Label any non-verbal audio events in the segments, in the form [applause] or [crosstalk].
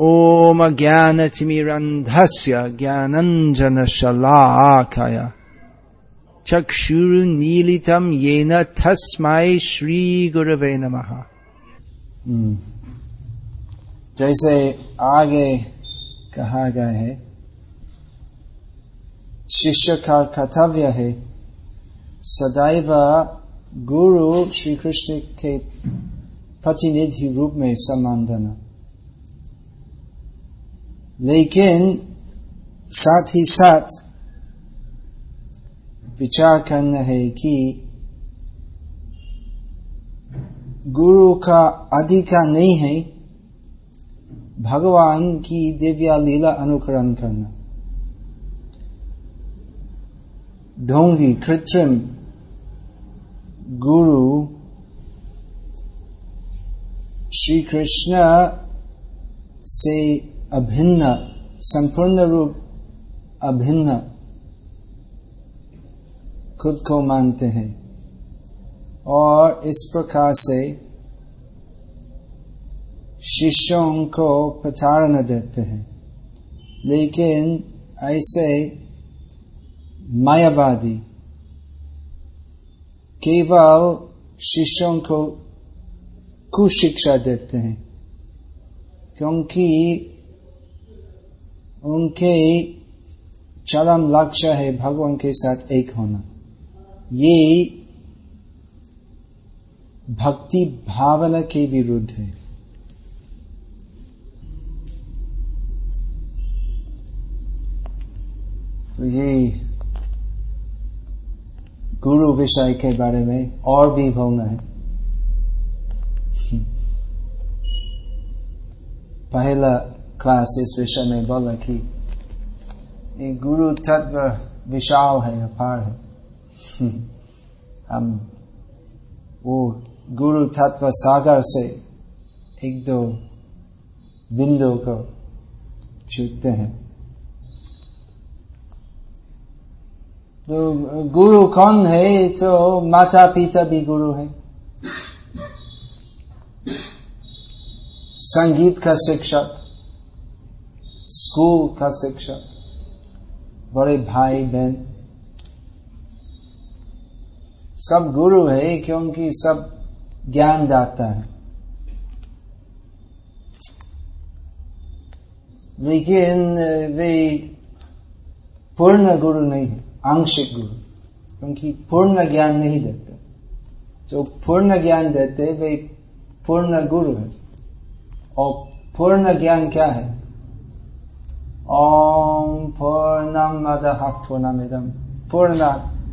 ओम ज्ञानतिमिरन्धस्य ज्ञानञ्जनशलाकय। चक्षुरुन्मीलितं येन तस्मै श्रीगुरवे नमः। जैसे आगे कहा गया है, शिष्य का कर्तव्य है सदैव गुरु श्री कृष्ण के प्रतिनिधि रूप में सम्मान लेकिन साथ ही साथ विचार करना है कि गुरु का अधिकार नहीं है भगवान की दिव्या लीला अनुकरण करना। ढोंगी, कृत्रिम गुरु श्री कृष्ण से अभिन्न संपूर्ण रूप अभिन्न खुद को मानते हैं। और इस प्रकार से शिष्यों को प्रताड़ना देते हैं। लेकिन ऐसे मायावादी केवल शिष्यों को कुशिक्षा देते हैं, क्योंकि उनके चरम लक्ष्य है भगवान के साथ एक होना। ये भक्ति भावना के विरुद्ध है। तो ये गुरु विषय के बारे में और भी बोलना है। पहला क्लास इस विषय में बोला कि ये गुरु तत्व विशाल है अपार है हम वो गुरु तत्व सागर से एक दो बिंदु को छूटते हैं तो गुरु कौन है तो माता पिता भी गुरु है संगीत का शिक्षक स्कूल का शिक्षक बड़े भाई बहन। सब गुरु है, क्योंकि सब ज्ञान दाता है। लेकिन वे पूर्ण गुरु नहीं है, आंशिक गुरु। क्योंकि पूर्ण ज्ञान नहीं देते। जो पूर्ण ज्ञान देते, वे पूर्ण गुरु है। और पूर्ण ज्ञान क्या है? ओम पूर्णम मद पूर्णमिदम पूर्ण,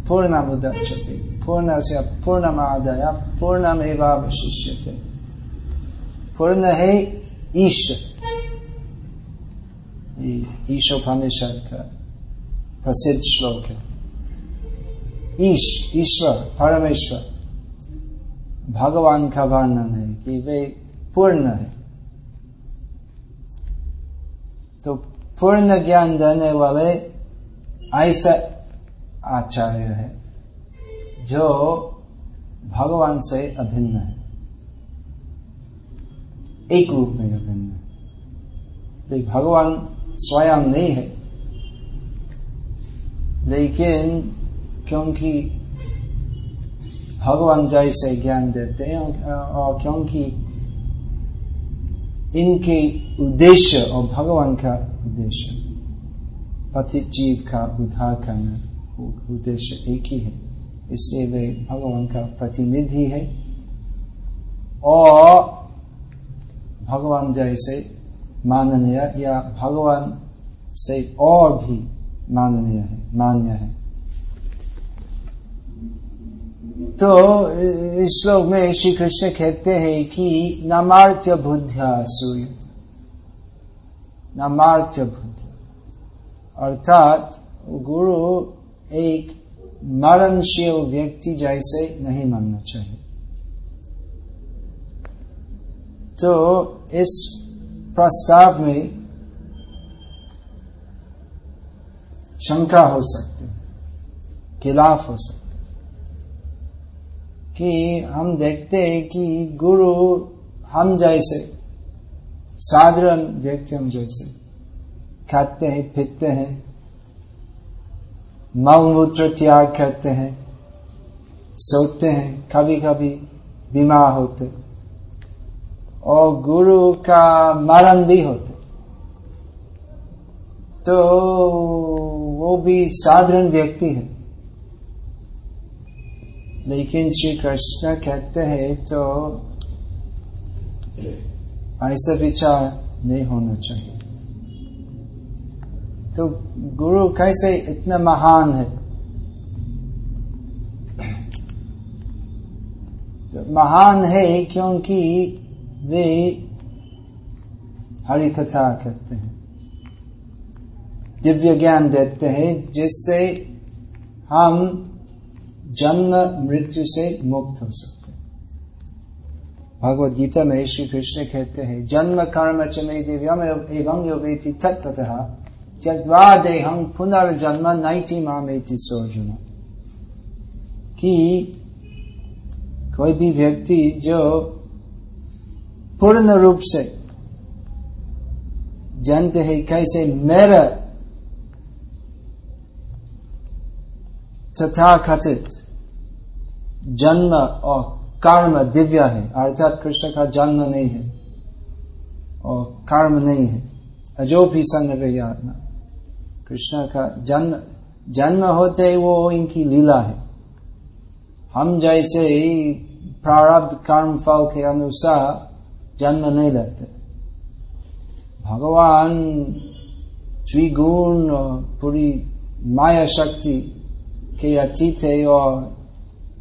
पूर्णमुदच्यते। पूर्ण से पूर्णमादय पूर्णमेवावशिष्यते। पूर्ण है ईश्वर ईशोपनिषद प्रसिद्ध श्लोक। ईश, ईश्वर, परमेश्वर। भगवान का वर्णन है कि वे पूर्ण है। तो पूर्ण ज्ञान देने वाले ऐसा आचार्य है, जो भगवान से अभिन्न है। एक रूप में अभिन्न है। भगवान स्वयं नहीं है। लेकिन क्योंकि भगवान जैसे ज्ञान देते हैं, और क्योंकि इनके उद्देश्य और भगवान का उद्देश्य। पतित जीव का उद्धार करना उद्देश्य एक ही है। इसलिए वे भगवान का प्रतिनिधि है। और भगवान जैसे माननीय या भगवान से और भी माननीय है, मान्य है। तो इस श्लोक में श्री कृष्ण कहते हैं कि नमार्त्य बुद्धिया नमार्त्य बुद्धि अर्थात, गुरु एक मरणशील व्यक्ति जैसे नहीं मानना चाहिए। तो इस प्रस्ताव में शंका हो सकती खिलाफ हो सकती कि हम देखते हैं कि गुरु हम जैसे, साधारण व्यक्ति हम जैसे, खाते हैं, पीते हैं, मलमूत्र त्याग करते हैं, सोते हैं कभी कभी बीमार होते और गुरु का मरण भी होते तो वो भी साधारण व्यक्ति है। लेकिन श्री कृष्ण कहते हैं तो ऐसा विचार नहीं होना चाहिए। तो गुरु कैसे इतना महान है? तो महान है क्योंकि वे हरि कथा कहते हैं। दिव्य ज्ञान देते हैं जिससे हम जन्म मृत्यु से मुक्त हो सकते भगवत गीता में श्री कृष्ण कहते हैं, जन्म कर्म च मे दिव्यम एवं यो वेति तत्तः त्यक्वा देहम पुनर्जन्म नैति मामेति सोर्जुन कि कोई भी व्यक्ति जो पूर्ण रूप से जानते हैं कैसे मेरा तथा कथित जन्म और कर्म दिव्य है। अर्थात कृष्ण का जन्म नहीं है और कर्म नहीं है। अजो भी संग आत्मा। कृष्ण का जन्म जन्म होते वो इनकी लीला है। हम जैसे ही प्रारब्ध कर्म फल के अनुसार जन्म नहीं लेते। भगवान त्रिगुण पूरी माया शक्ति के अतीत है और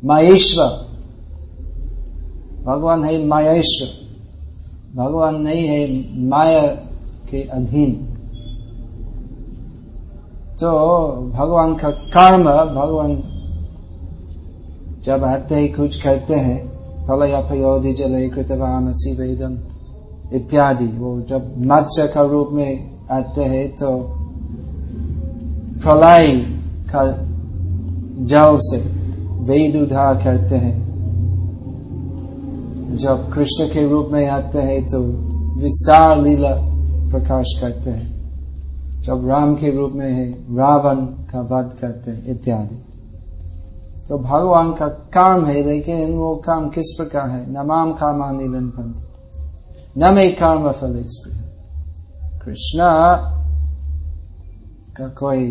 महेश्वर। भगवान है मायाश्वर भगवान नहीं है माया के अधीन। तो भगवान का कर्म, भगवान जब आते ही कुछ करते हैं फलयापयोधि जल कृतवान वेदम इत्यादि, वो जब मत्स्य का रूप में आते हैं तो प्रलय का जल से वेद उधार करते हैं। जब कृष्ण के रूप में आते हैं तो विस्तार लीला प्रकाश करते हैं। जब राम के रूप में है, रावण का वध करते हैं, इत्यादि। तो भगवान का काम है, लेकिन वो काम किस प्रकार है? नमाम कामा नीलन पंथ, न मे कर्म फल कृष्ण का कोई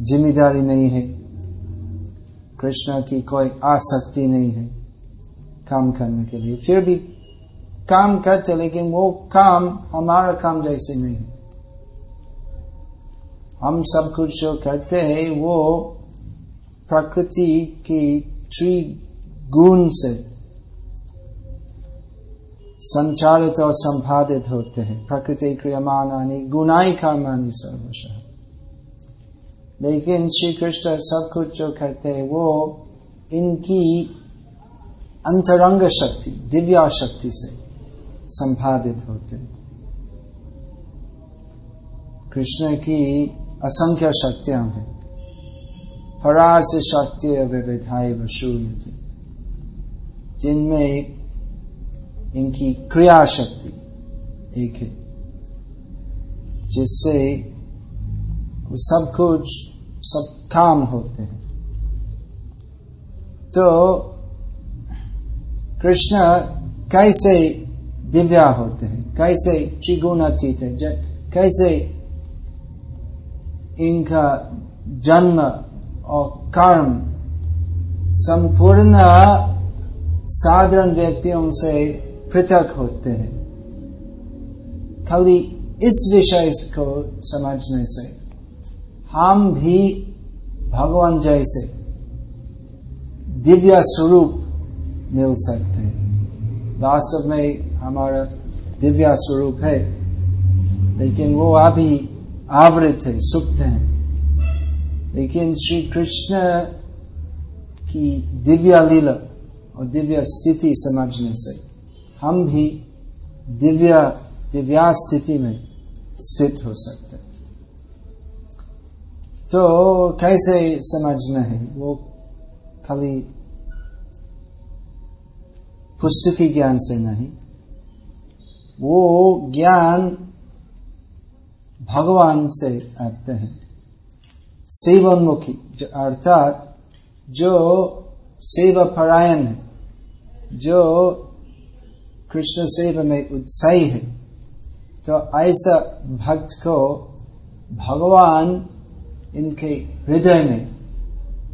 ज़िम्मेदारी नहीं है। कृष्ण की कोई आसक्ति नहीं है काम करने के लिए। फिर भी काम करते, लेकिन वो काम हमारा काम जैसे नहीं है। हम सब कुछ जो करते हैं, वो प्रकृति की त्रि गुण से संचालित और संपादित होते हैं। प्रकृति क्रियमानी गुनाई कर्मानी सर्वश। लेकिन श्री कृष्ण सब कुछ जो करते हैं, वो इनकी अंतरंग शक्ति, दिव्या शक्ति से संपादित होते कृष्ण की असंख्य शक्तियाँ हैं। परास शक्ति विविधाई वशूयते। जिनमें इनकी क्रिया शक्ति एक है, जिससे सब कुछ सब काम होते हैं। तो कृष्ण कैसे दिव्या होते हैं, कैसे त्रिगुणातीत है कैसे इनका जन्म और कर्म संपूर्ण साधारण व्यक्तियों से पृथक होते हैं। खाली इस विषय को समझने से हम भी भगवान जैसे दिव्य स्वरूप मिल सकते हैं। वास्तव में हमारा दिव्या स्वरूप है, लेकिन वो अभी आवृत है, सुप्त है। लेकिन श्री कृष्ण की दिव्या लीला और दिव्य स्थिति समझने से हम भी दिव्या दिव्या स्थिति में स्थित हो सकते तो कैसे समझना है? वो खाली पुस्तकी ज्ञान से नहीं। वो ज्ञान भगवान से आते हैं। सेवोन्मुखी अर्थात जो सेवा परायण है, जो कृष्ण सेवा में उत्साही है तो ऐसा भक्त को भगवान इनके हृदय में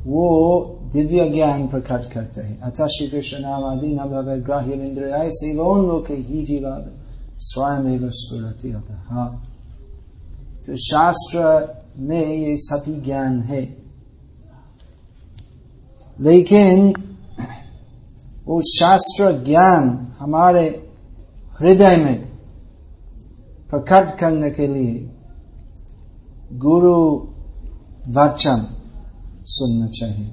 वो दिव्य ज्ञान प्रकट करते हैं। अतः श्री कृष्ण नाम आदि न भवे ग्राह्य इंद्रिय सेवोन्मुख ही जीवाद स्वयं स्फुरति हाँ। तो शास्त्र में ये सभी ज्ञान है। लेकिन वो शास्त्र ज्ञान हमारे हृदय में प्रकट करने के लिए गुरु वचन सुनना चाहिए।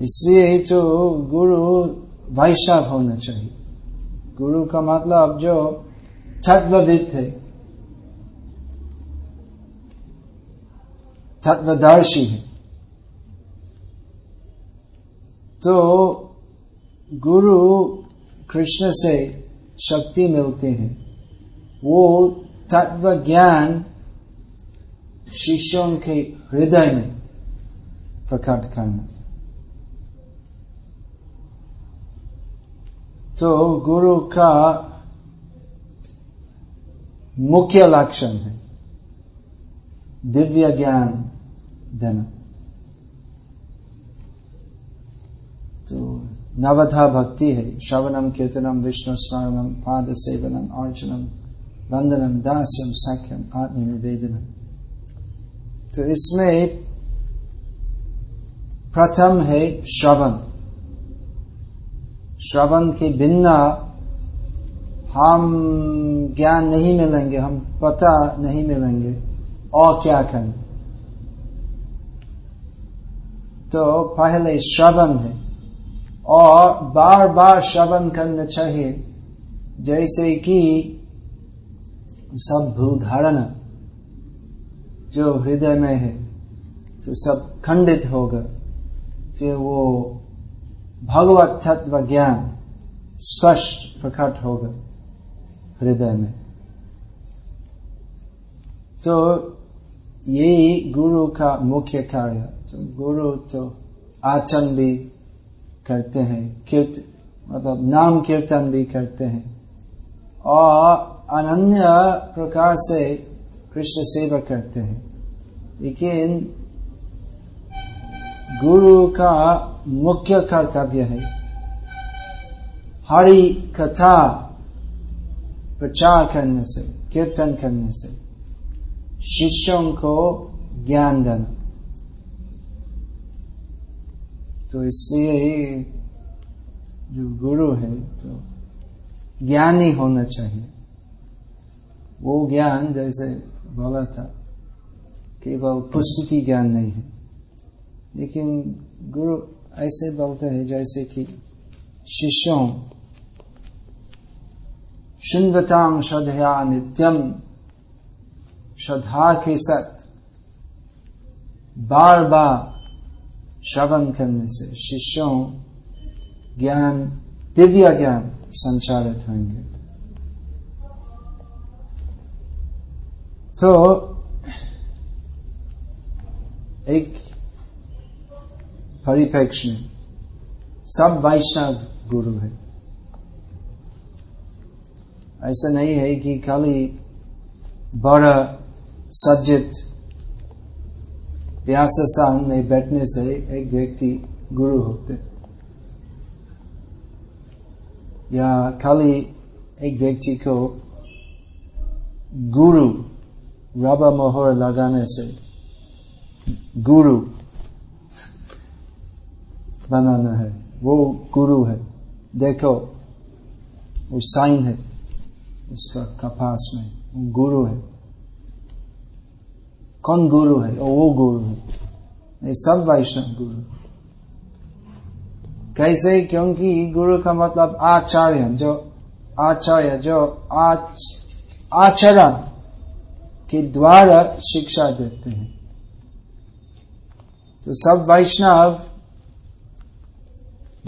इसलिए ही तो गुरु वैष्णव होना चाहिए। गुरु का मतलब जो तत्वविद थे तत्वदर्शी है। तो गुरु कृष्ण से शक्ति मिलते हैं। वो तत्व ज्ञान शिष्यों के हृदय में प्रकट करना तो गुरु का मुख्य लक्षण है दिव्य ज्ञान देना तो नवधा भक्ति है श्रवणम कीर्तनम विष्णु स्मरणम पाद सेवनम अर्चनम वंदनम दास्यम सख्यम आत्मनिवेदनम तो इसमें प्रथम है श्रवण। श्रवण के बिना हम ज्ञान नहीं मिलेंगे, हम पता नहीं मिलेंगे, और क्या करें? तो पहले श्रवण है, और बार बार श्रवण करना चाहिए, जैसे कि सब भूल जो हृदय में है तो सब खंडित होगा, फिर वो भगवत तत्व ज्ञान स्पष्ट प्रकट होगा हृदय में तो यही गुरु का मुख्य कार्य तो गुरु तो आचरण भी करते हैं, कीर्त मतलब नाम कीर्तन भी करते हैं। और अनन्य प्रकार से कृष्ण सेवा करते हैं। लेकिन गुरु का मुख्य कर्तव्य है। हरि कथा प्रचार करने से, कीर्तन करने से शिष्यों को ज्ञान देना। तो इसलिए जो गुरु है तो ज्ञानी होना चाहिए। वो ज्ञान जैसे बोला था केवल पुस्तकी ज्ञान नहीं है। लेकिन गुरु ऐसे बोलते हैं जैसे कि, शिष्यों शुन्वतांग श्रद्धया नित्यम श्रद्धा के साथ बार बार श्रवण करने से शिष्यों, ज्ञान, दिव्य ज्ञान संचालित होंगे। तो एक परिप्रेक्ष्य। में सब वैष्णव गुरु है। ऐसा नहीं है कि खाली बड़ा सज्जित व्यास में बैठने से एक व्यक्ति गुरु होते। या खाली एक व्यक्ति को गुरु रबा मोहर लगाने से गुरु। बनाना है। वो गुरु है। देखो, वो साइन है। उसका कपास में। वो गुरु है। कौन गुरु है? वो गुरु है। ये सब वैष्णव गुरु। कैसे? क्योंकि गुरु का मतलब आचार्य, जो आचार्य, जो आचरण के द्वारा शिक्षा देते हैं। तो सब वैष्णव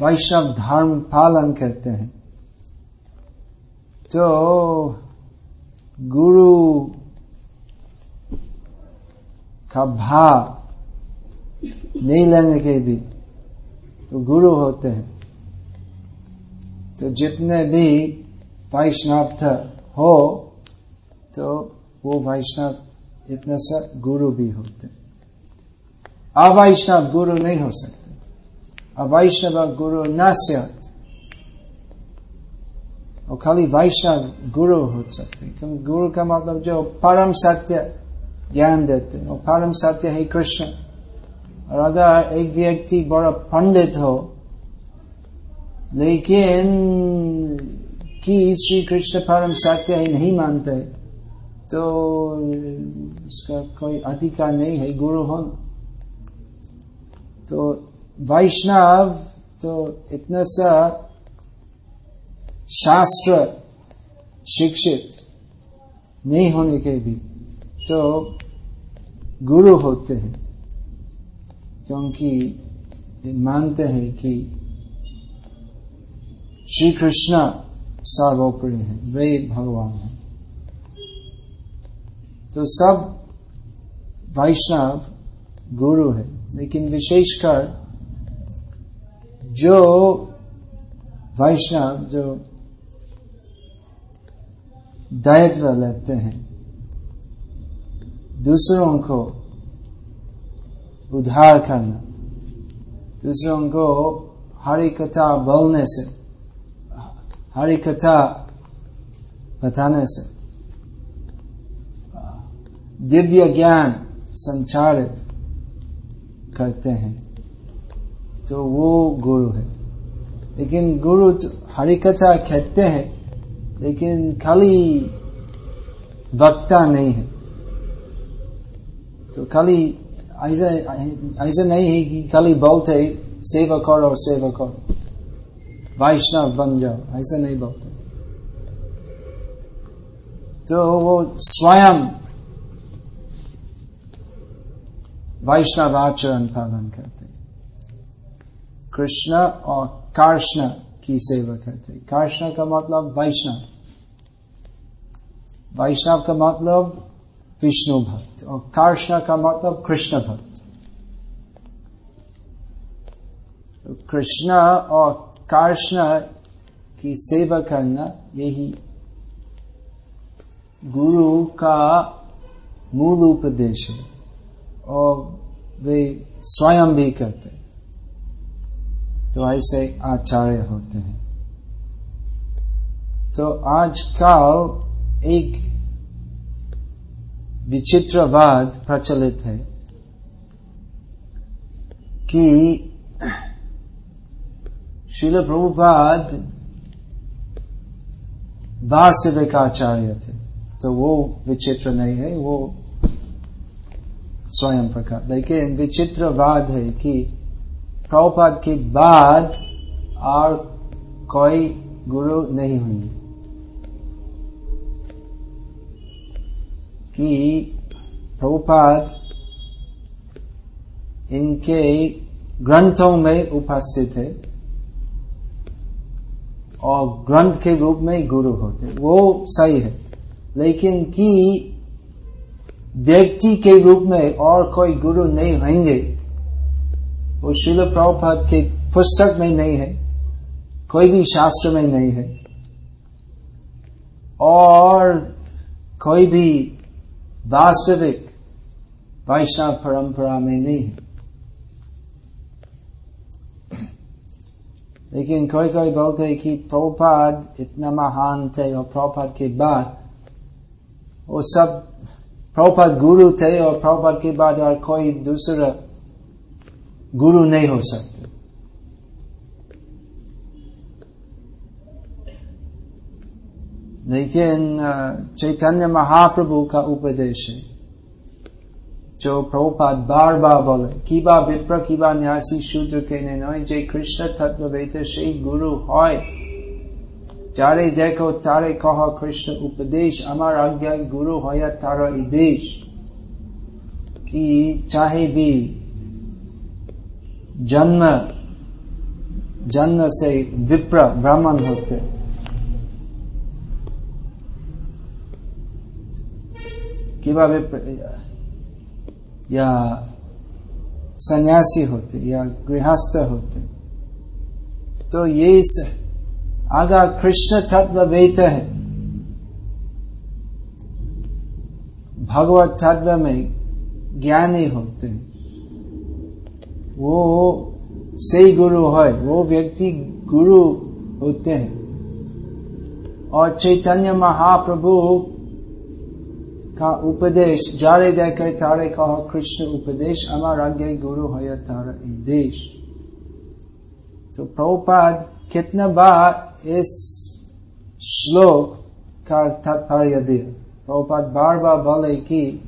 वैष्णव धर्म पालन करते हैं। तो गुरु का भाव नहीं लेने के भी तो गुरु होते हैं। तो जितने भी वैष्णव हो तो वो वैष्णव इतने सा गुरु भी होते अवैष्णव गुरु नहीं हो सकते अवैष्णव गुरु न और खाली वैष्णव गुरु हो सकते क्योंकि गुरु का मतलब जो परम सत्य ज्ञान देते और परम सत्य है कृष्ण और अगर एक व्यक्ति बड़ा पंडित हो लेकिन कि श्री कृष्ण परम सत्य ही नहीं मानते तो उसका कोई अधिकार नहीं है गुरु होना तो वैष्णव तो इतना सा शास्त्र शिक्षित नहीं होने के भी तो गुरु होते हैं, क्योंकि मानते हैं कि श्री कृष्ण सर्वोपरि है, वे भगवान हैं। तो सब वैष्णव गुरु है। लेकिन विशेषकर जो वैष्णव, जो दायित्व लेते हैं, दूसरों को उद्धार करना, दूसरों को हरी कथा बोलने से, हरी कथा बताने से, दिव्य ज्ञान संचारित करते हैं तो वो गुरु है। लेकिन गुरु तो हरिकथा कहते हैं, लेकिन खाली वक्ता नहीं है। तो खाली ऐसा ऐसा नहीं है कि खाली बोलते सेवा करो सेवा करो। वैष्णव बन जाओ, ऐसा नहीं बोलते। तो वो स्वयं वैष्णव आचरण पालन करते कृष्ण और कार्ष्ण की सेवा करते कार्ष्ण का मतलब वैष्णव वैष्णव का मतलब विष्णु भक्त और कार्ष्ण का मतलब कृष्ण भक्त कृष्ण और कार्ष्ण की सेवा करना यही गुरु का मूल उपदेश है और वे स्वयं भी करते तो ऐसे आचार्य होते हैं। तो आजकल एक विचित्रवाद प्रचलित है कि शिल प्रभुपाद वास्तविक आचार्य थे। तो वो विचित्र नहीं है, वो स्वयं प्रकार लेकिन विचित्र विचित्रवाद है कि प्रभुपाद के बाद और कोई गुरु नहीं होंगे। कि प्रभुपाद इनके ग्रंथों में उपस्थित है और ग्रंथ के रूप में गुरु होते वो सही है। लेकिन कि व्यक्ति के रूप में और कोई गुरु नहीं होंगे। वो शिल प्रभुपाद के पुस्तक में नहीं है, कोई भी शास्त्र में नहीं है। और कोई भी वास्तविक वैष्णव परंपरा में नहीं है। लेकिन कोई कोई बोलते है कि प्रभुपाद इतना महान थे और प्रभुपाद के बाद वो सब प्रभुपाद गुरु थे और प्रभुपाद के बाद और कोई दूसरा गुरु नहीं हो सकते लेकिन चैतन्य महाप्रभु का उपदेश है जो प्रभुपाद बार बार बोले किबा विप्र किबा न्यासी शूद्र के नय कृष्ण तत्व वेद से गुरु হয় जारे देखो तारे कहो कृष्ण उपदेश अमर आज्ञा गुरु हो या तारो इदेश की चाहे भी जन्म जन्म से विप्र ब्राह्मण होते या सन्यासी होते या गृहस्थ होते तो ये आगा कृष्ण तत्व वेत है। भगवत तत्व में ज्ञानी होते हैं। वो सही गुरु है, वो व्यक्ति गुरु होते हैं। और चैतन्य महाप्रभु का उपदेश, जारे देखे तारे कहो, कृष्ण, उपदेश अमर आज्ञा गुरु है तारा देश? तो प्रभुपाद कितना बार इस श्लोक का तात्पर्य दिया। प्रभुपाद बार बार बोले कि,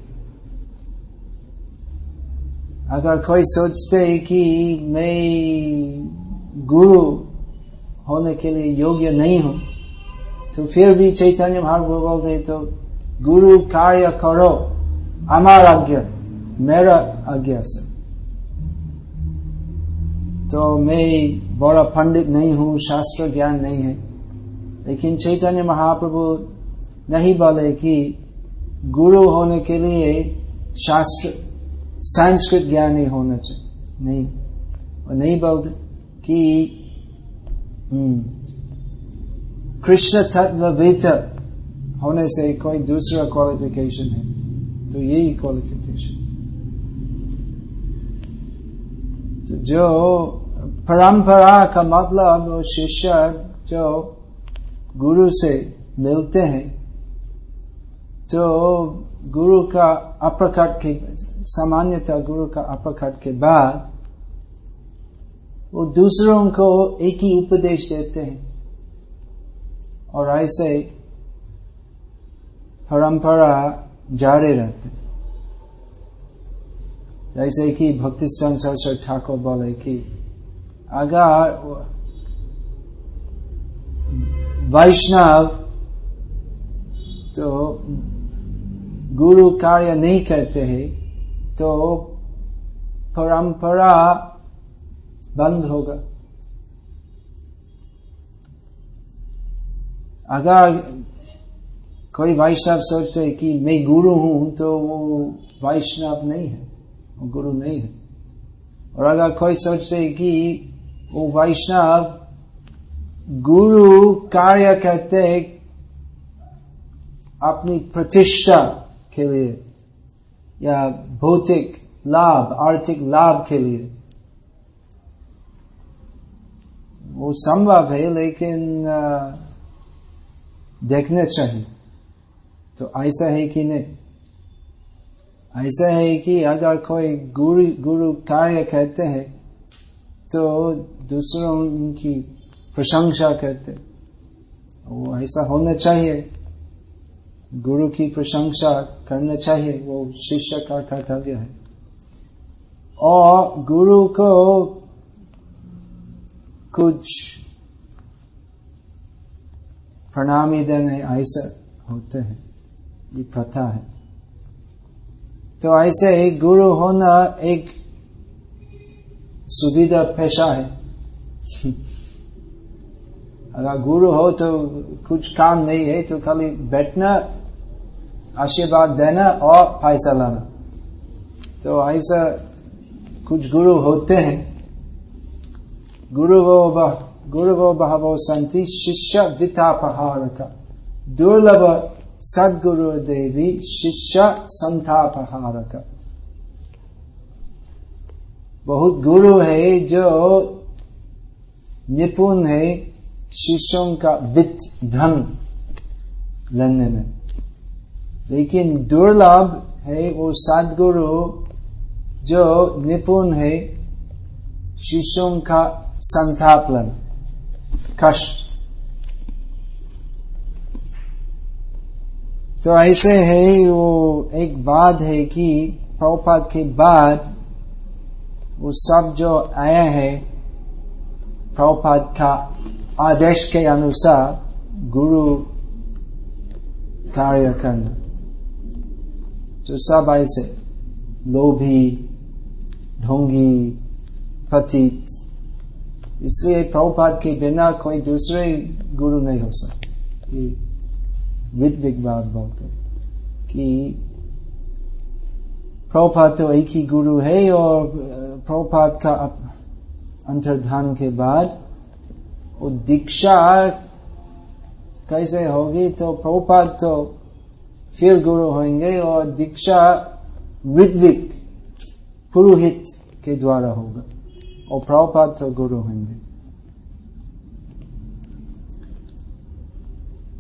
अगर कोई सोचते कि मैं गुरु होने के लिए योग्य नहीं हूँ तो फिर भी चैतन्य महाप्रभु बोलते तो गुरु कार्य करो अमार आज्ञा, मेरा आज्ञा से। तो मैं बड़ा पंडित नहीं हूँ, शास्त्र ज्ञान नहीं है। लेकिन चैतन्य महाप्रभु नहीं बोले कि गुरु होने के लिए शास्त्र, संस्कृत ज्ञान ही होना चाहिए नहीं। और नहीं बोलते कि कृष्ण तत्व वेत होने से कोई दूसरा क्वालिफिकेशन है। तो यही क्वालिफिकेशन तो जो परंपरा का मतलब शिष्य जो गुरु से मिलते हैं तो गुरु का अप्रकट के, सामान्यतः गुरु का अप्रकट के बाद वो दूसरों को एक ही उपदेश देते हैं। और ऐसे परंपरा जारी रहते जैसे कि भक्ति सहसर ठाकुर बोले कि अगर वैष्णव तो गुरु कार्य नहीं करते हैं तो परंपरा बंद होगा अगर कोई वैष्णव सोचते है कि मैं गुरु हूँ तो वो वैष्णव नहीं है वो गुरु नहीं है और अगर कोई सोचते है कि वो वैष्णव गुरु कार्य करते अपनी प्रतिष्ठा के लिए या भौतिक लाभ आर्थिक लाभ के लिए वो संभव है लेकिन देखना चाहिए तो ऐसा है कि नहीं ऐसा है कि अगर कोई गुरु गुरु कार्य करते हैं तो दूसरों उनकी प्रशंसा करते। वो ऐसा होना चाहिए। गुरु की प्रशंसा करना चाहिए, वो शिष्य का कर्तव्य है। और गुरु को कुछ प्रणामी देने ऐसा होते हैं। ये प्रथा है। तो ऐसे गुरु होना एक सुविधा पेशा है। [laughs] अगर गुरु हो तो कुछ काम नहीं है तो खाली बैठना, आशीर्वाद देना और पैसा लाना। तो ऐसा कुछ गुरु होते हैं। गुरु वो बह गुरु वो बहवो संति शिष्य का। दुर्लभ सदगुरु देवी, शिष्य संतापहारक बहुत गुरु है जो निपुण है शिष्यों का वित्त धन लेने में। लेकिन दुर्लभ है वो सदगुरु जो निपुण है शिष्यों का संतापलन, कष्ट। तो ऐसे है वो एक बात है कि प्रभुपाद के बाद वो सब जो आया है प्रभुपाद का आदेश के अनुसार गुरु कार्य करना जो सब ऐसे लोभी ढोंगी पतित इसलिए प्रभुपाद के बिना कोई दूसरे गुरु नहीं हो सकते विद विगवाद बोलते कि प्रभुपाद तो एक ही गुरु है और प्रभुपाद का अंतर्धान के बाद वो दीक्षा कैसे होगी तो प्रभुपाद तो फिर गुरु होंगे और दीक्षा ऋग्विक पुरोहित के द्वारा होगा और प्रभुपाद तो गुरु होंगे।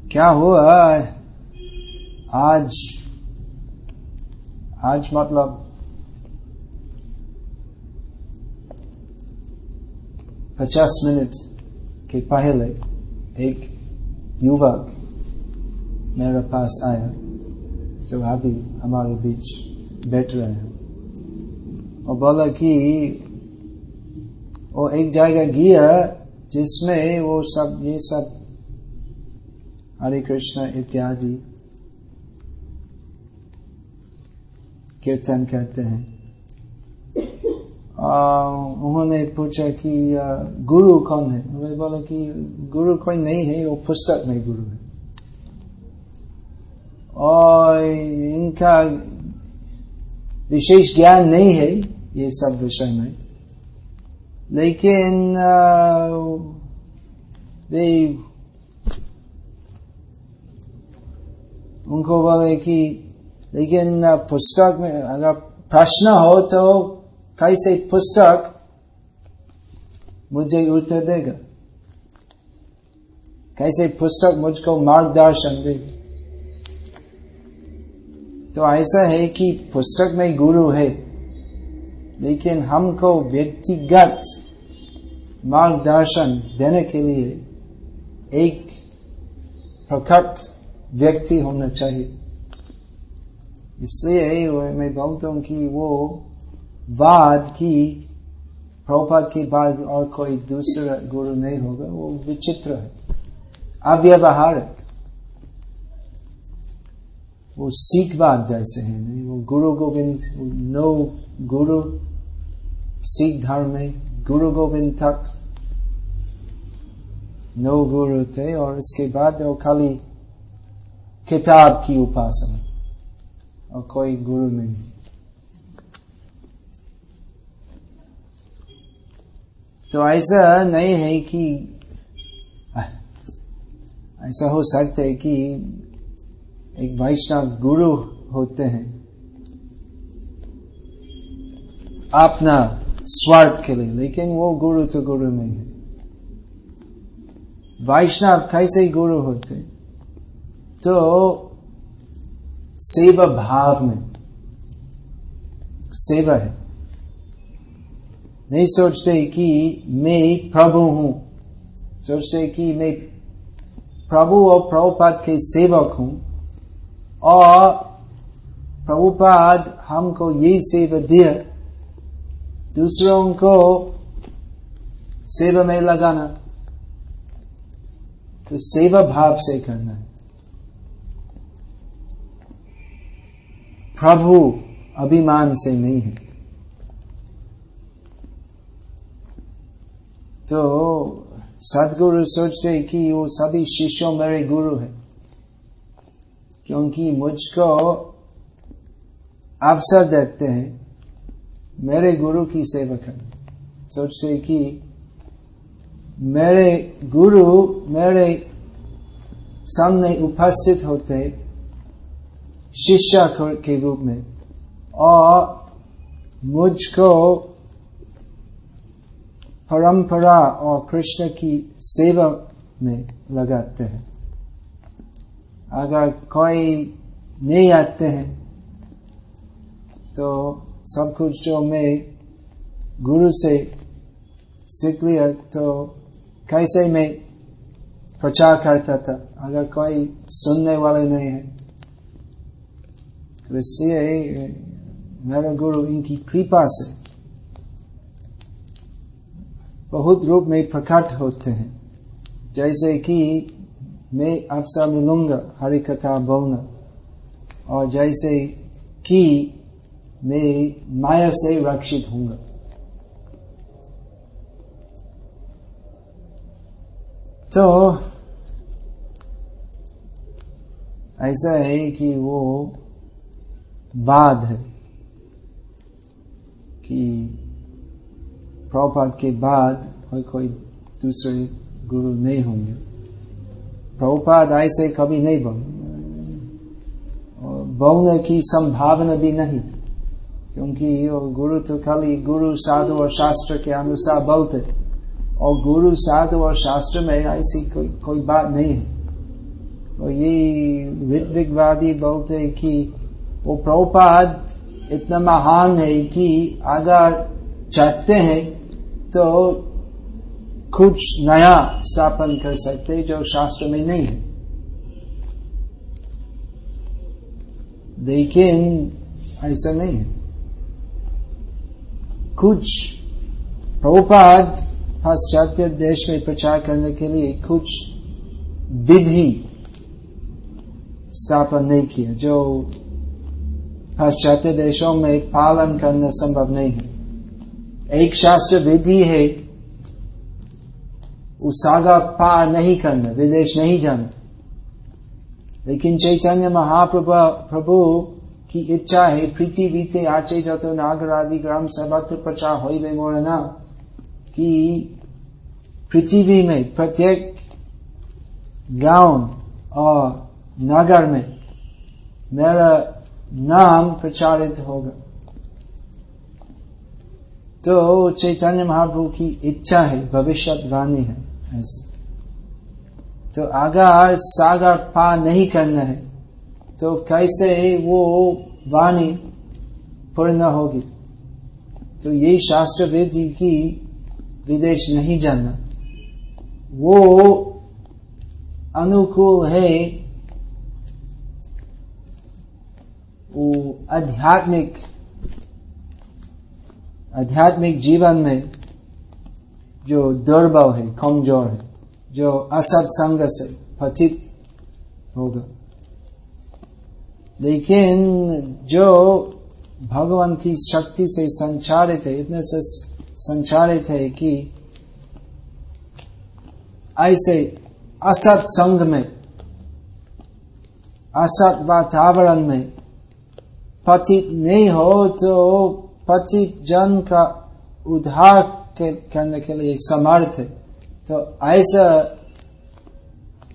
क्या हुआ? आज आज मतलब पचास मिनट के पहले एक युवक मेरे पास आया जो अभी हमारे बीच बैठ रहे हैं और बोला कि वो एक जगह गया जिसमें वो सब ये सब हरे कृष्ण इत्यादि कीर्तन करते हैं उन्होंने पूछा कि गुरु कौन है? उन्होंने बोला कि, गुरु कोई नहीं है, वो पुस्तक में गुरु है। और इनका विशेष ज्ञान नहीं है ये सब विषय में। लेकिन वे उनको बोले कि, लेकिन पुस्तक में अगर प्रश्न हो तो कैसे पुस्तक मुझे उत्तर देगा. कैसे पुस्तक मुझको मार्गदर्शन देगी तो ऐसा है कि पुस्तक में गुरु है, लेकिन हमको व्यक्तिगत मार्गदर्शन देने के लिए एक प्रकट व्यक्ति होना चाहिए। इसलिए मैं बोलता हूँ कि वो वाद की, प्रभुपाद के बाद और कोई दूसरा गुरु नहीं होगा, वो विचित्र है। अव्यवहारिक वो सीखवाद जैसे है, नहीं, वो गुरु गोविंद नो गुरु, सिख धर्म में गुरु गोविंद तक नो गुरु थे और इसके बाद वो खाली किताब की उपासना, और कोई गुरु नहीं। तो ऐसा नहीं है कि ऐसा हो सकता है कि एक वैष्णव गुरु होते हैं। अपना स्वार्थ के लिए, लेकिन वो गुरु तो गुरु नहीं है। वैष्णव कैसे गुरु होते? तो सेवा भाव में, सेवा है। नहीं सोचते कि मैं प्रभु हूँ। सोचते कि मैं प्रभु और प्रभुपाद के सेवक हूँ। और प्रभुपाद हमको ये सेवा दिया, दूसरों को सेवा में लगाना तो सेवा भाव से करना। है प्रभु अभिमान से नहीं है। तो सदगुरु सोचते कि वो सभी शिष्यों मेरे गुरु है। क्योंकि मुझको अवसर देते हैं मेरे गुरु की सेवा करने सोचते कि मेरे गुरु मेरे सामने उपस्थित होते शिष्य के रूप में और मुझको परंपरा और कृष्ण की सेवा में लगाते हैं। अगर कोई नहीं आते हैं तो सब कुछ जो मैं गुरु से सीख लिया तो कैसे मैं प्रचार करता था? अगर कोई सुनने वाले नहीं है तो इसलिए मेरा गुरु इनकी कृपा से बहुत रूप में प्रकट होते हैं। जैसे कि मैं अवसर मिलूँगा हरि कथा बोलना। और जैसे कि मैं माया से रक्षित हूँगा तो ऐसा है कि वो वाद है कि प्रभुपाद के बाद कोई कोई दूसरे गुरु नहीं होंगे प्रभुपाद ऐसे कभी नहीं बोले और बोलने की संभावना भी नहीं थी क्योंकि गुरु तो खाली गुरु साधु और शास्त्र के अनुसार बोलते और गुरु साधु और शास्त्र में ऐसी कोई कोई बात नहीं है और ये ऋत्विकवादी बोलते कि वो प्रभुपाद इतना महान है कि अगर चाहते हैं तो कुछ नया स्थापन कर सकते जो शास्त्र में नहीं है। लेकिन ऐसा नहीं है। कुछ प्रभुपाद पाश्चात्य देश में प्रचार करने के लिए कुछ विधि स्थापन नहीं किया, जो पाश्चात्य देशों में पालन करना संभव नहीं है। एक शास्त्र विधि है उसागा पार नहीं करना, विदेश नहीं जाना। लेकिन चैतन्य महाप्रभु, प्रभु की इच्छा है, पृथ्वी आचे जतो नागर आदि ग्राम सर्वत्र प्रचार हो मोरना, कि पृथ्वी में प्रत्येक गाँव और नगर में मेरा नाम प्रचारित होगा। तो चैतन्य महाप्रभु की इच्छा है भविष्यवाणी है, ऐसे। तो अगर सागर पा नहीं करना है तो कैसे वो वाणी पूर्ण होगी? तो ये शास्त्र विधि की विदेश नहीं जानना वो अनुकूल है, वो आध्यात्मिक आध्यात्मिक जीवन में जो दुर्बल है, कमज़ोर है, जो असत्संग से पतित होगा। लेकिन जो भगवान की शक्ति से संचारित है, इतने से संचारित है कि ऐसे असत संग में, असत वातावरण में पतित नहीं हो तो पतित जन का उद्धार करने के लिए समर्थ है। तो ऐसा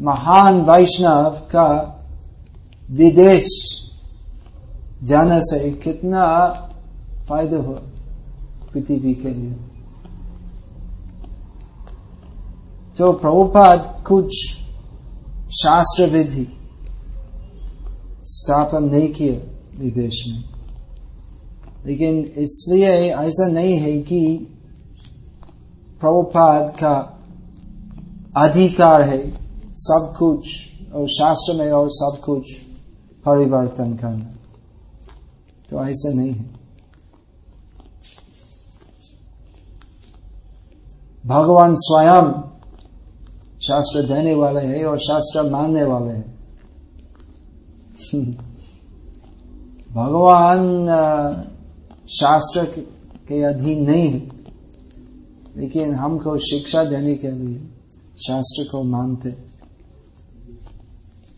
महान वैष्णव का विदेश जाने से कितना फ़ायदा हो पृथ्वी के लिए। तो प्रभुपाद कुछ शास्त्र विधि स्थापन नहीं किए विदेश में। लेकिन इसलिए ऐसा नहीं है कि प्रभुपाद का अधिकार है सब कुछ और शास्त्र में और सब कुछ परिवर्तन करना। तो ऐसा नहीं है। भगवान स्वयं शास्त्र देने वाले हैं और शास्त्र मानने वाले हैं। [laughs] भगवान शास्त्र के अधीन नहीं है। लेकिन हमको शिक्षा देने के लिए शास्त्र को मानते।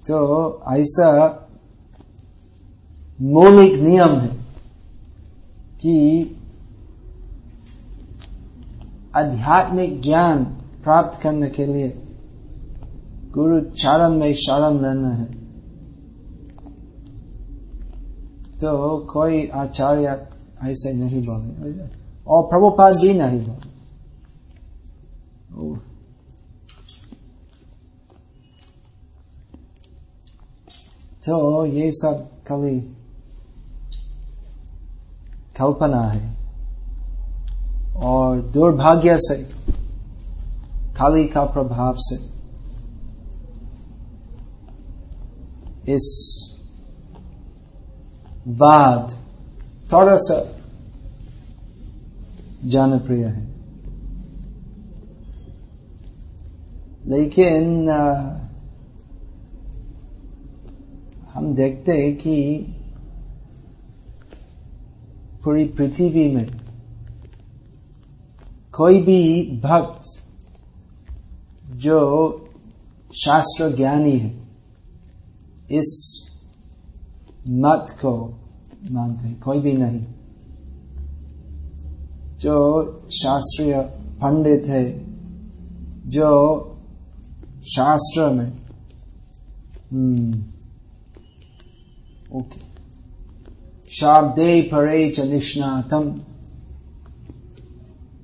तो ऐसा मौलिक नियम है कि आध्यात्मिक ज्ञान प्राप्त करने के लिए गुरु चरण में शरण लेना है। तो कोई आचार्य ऐसे नहीं बोले। और प्रभुपाद भी नहीं बोले। तो ये सब खाली कल्पना है। और दुर्भाग्य से खाली का प्रभाव से इस बाद थोड़ा सा जनप्रिय है। लेकिन हम देखते हैं कि पूरी पृथ्वी में कोई भी भक्त जो शास्त्र ज्ञानी है, इस मत को मानते कोई भी नहीं। जो शास्त्रीय पंडित है, जो शास्त्र में हम्म ओके शाब्दे परे च निष्णातम।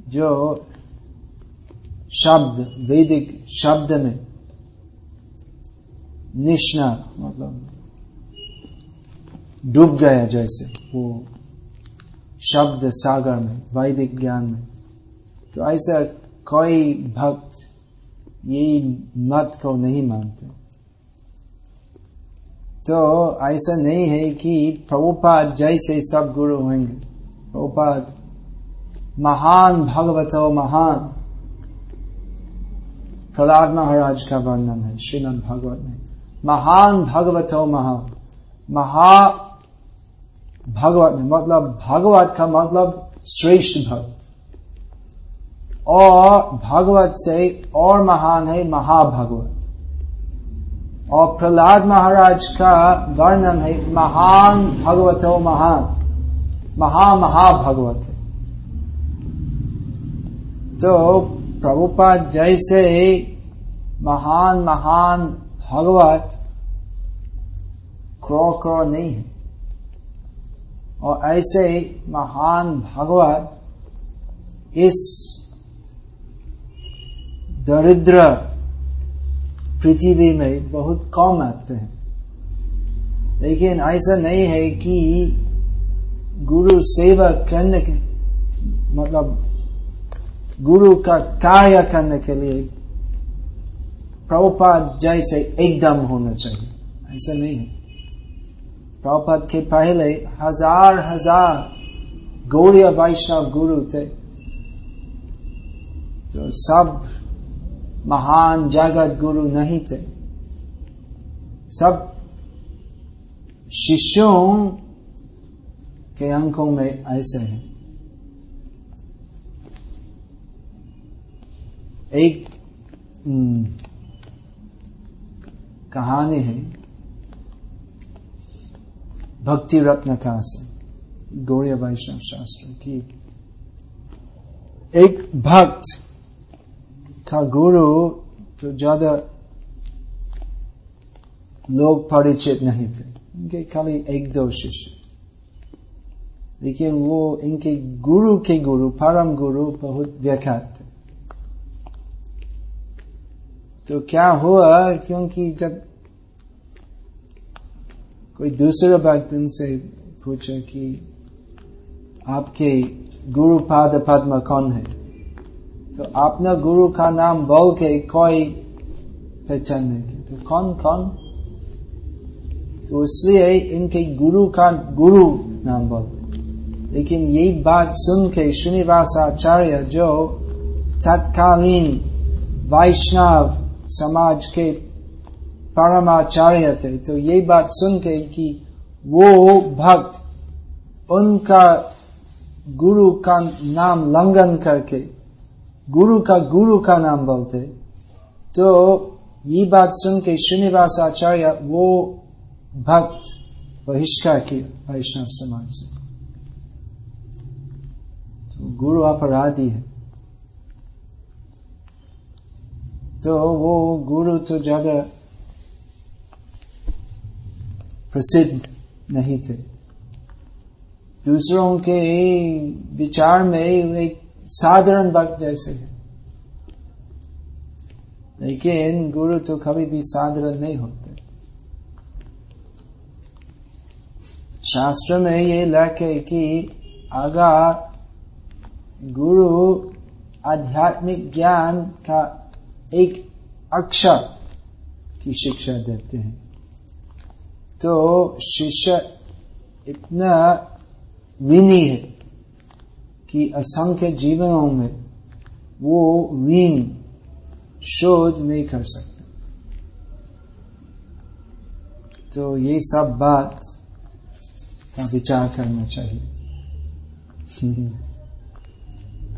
जो शब्द, वैदिक शब्द में निष्णा मतलब डूब गया जैसे, वो शब्द सागर में, वैदिक ज्ञान में। तो ऐसा कोई भक्त ये मत को नहीं मानते। तो ऐसा नहीं है कि प्रभुपाद जैसे सब गुरु होंगे। प्रभुपाद महान, भगवतो महान। प्रहलाद महाराज का वर्णन है, श्रीमद भगवत में। महान, भगवतो महान। महा भगवत में मतलब भगवत का मतलब श्रेष्ठ भक्त और भगवत से और महान है महाभगवत और प्रहलाद महाराज का वर्णन है महान भगवतो महान महा महाभगवत है तो प्रभुपाद जैसे महान महान भगवत क्रो क्रो नहीं है और ऐसे महान भगवत इस दरिद्र पृथ्वी में बहुत कम आते हैं। लेकिन ऐसा नहीं है कि गुरु सेवा करने के मतलब गुरु का कार्य करने के लिए प्रभुपाद जैसे एकदम होना चाहिए। ऐसा नहीं है। प्रभुपद के पहले हज़ार हज़ार गौड़िया वैष्णव गुरु थे तो सब महान जगत गुरु नहीं थे सब शिष्यों के अंकों में ऐसे हैं एक कहानी है भक्ति रत्न का से गौड़िया वैष्णव शास्त्र की एक भक्त का गुरु तो ज़्यादा लोग परिचित नहीं थे इनके खाली एक दो शिष्य लेकिन वो इनके गुरु के गुरु परम गुरु बहुत व्याख्यात थे तो क्या हुआ क्योंकि जब कोई दूसरा भक्त उनसे पूछा कि आपके गुरु पाद पद्म कौन है? तो अपना गुरु का नाम बोल के कोई पहचानने की। तो कौन कौन? तो इसलिए इनके गुरु का गुरु नाम बोलते लेकिन ये बात सुन के श्रीनिवास आचार्य जो तत्कालीन वैष्णव समाज के परमाचार्य थे तो ये बात सुन के कि वो भक्त उनका गुरु का नाम लंघन करके, गुरु का गुरु का नाम बोलते। तो ये बात सुन के श्रीनिवास आचार्य वो भक्त बहिष्कार किया वैष्णव समाज से। तो गुरु अपराधी है। तो वो गुरु तो ज़्यादा प्रसिद्ध नहीं थे। दूसरों के विचार में एक साधारण भक्त जैसे है। लेकिन गुरु तो कभी भी साधारण नहीं होते। शास्त्र में ये लखे कि अगर गुरु आध्यात्मिक ज्ञान का एक अक्षर की शिक्षा देते हैं। तो शिष्य इतना विनी है कि असंख्य जीवनों में वो ऋण शोध नहीं कर सकते। तो ये सब बात का विचार करना चाहिए। [laughs]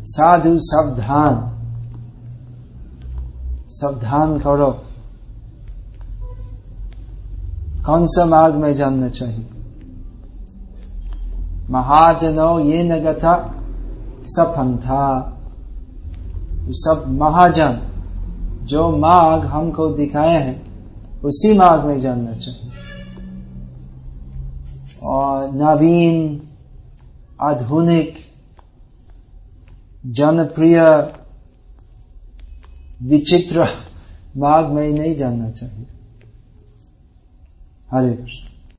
साधु सावधान सावधान करो। कौन सा मार्ग में जानना चाहिए महाजनो ये न गथा था सब महाजन, जो मार्ग हमको दिखाए हैं, उसी मार्ग में जानना चाहिए और नवीन, आधुनिक, जनप्रिय, विचित्र मार्ग में नहीं जानना चाहिए हरे कृष्ण